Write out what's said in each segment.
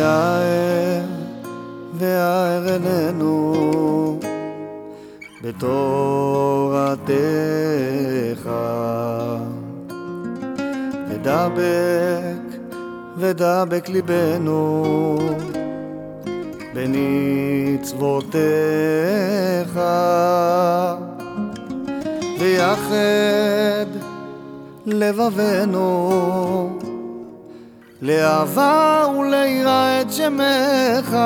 האר, והער איננו בתורתך. ודבק, ודבק ליבנו בנצוותיך. ויחד לבבנו, לאהבה וליראה את שמך.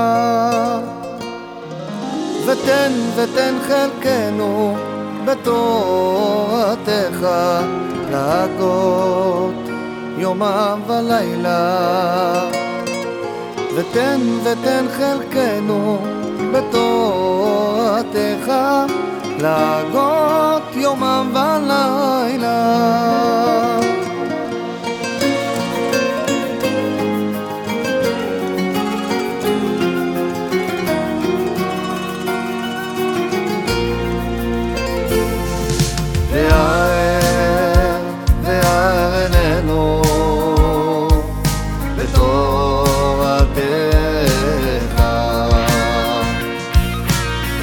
ותן ותן חלקנו בתורתך להגות יומם ולילה. ותן ותן חלקנו בתורתך להגות יומם ולילה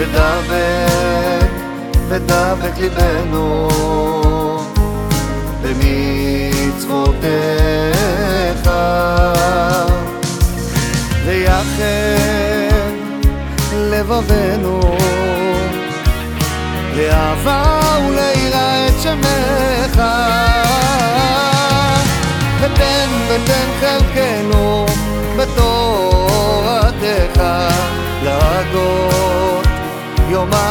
ודבק, ודבק ליבנו. במצוותיך. ויחד לבבנו. לאהבה יומם ולילה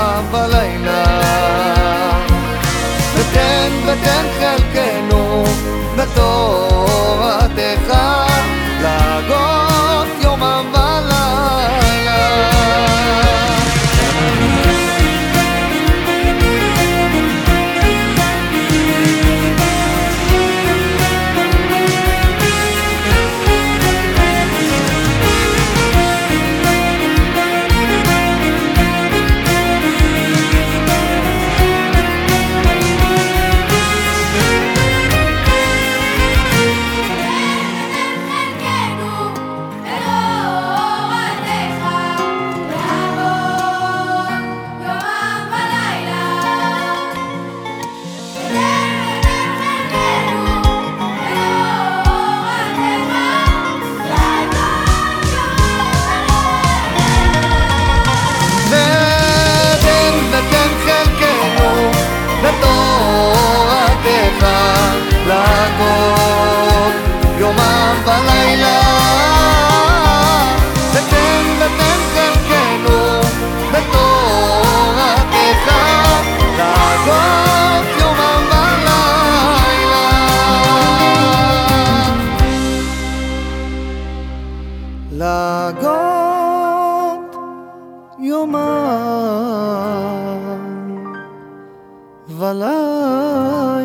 להגות יומם ולילה